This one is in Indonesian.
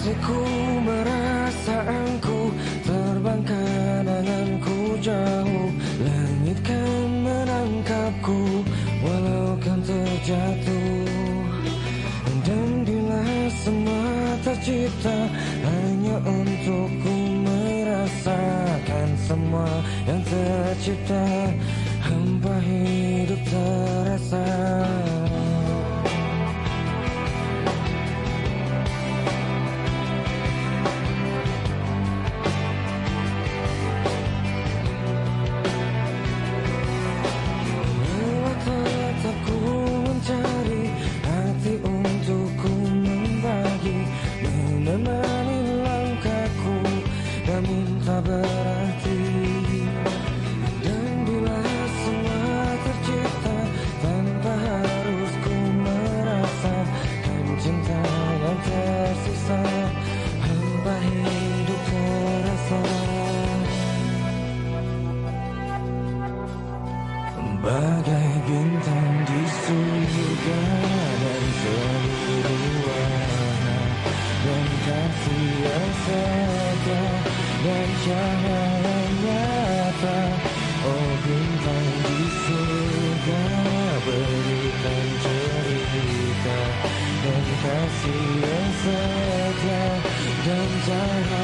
kasihku merasa angku Terbang kenanganku jauh. Langit kan menangkapku Walau kan terjatuh. Dan bila semua tercipta Hanya untukku merasakan semua yang tercipta. Hampa hidup terasa. Bagai bintang di surga dan warna Dan kasih yang setia dan cahaya nyata. Oh bintang di surga berikan cerita Dan kasih yang setia dan cahaya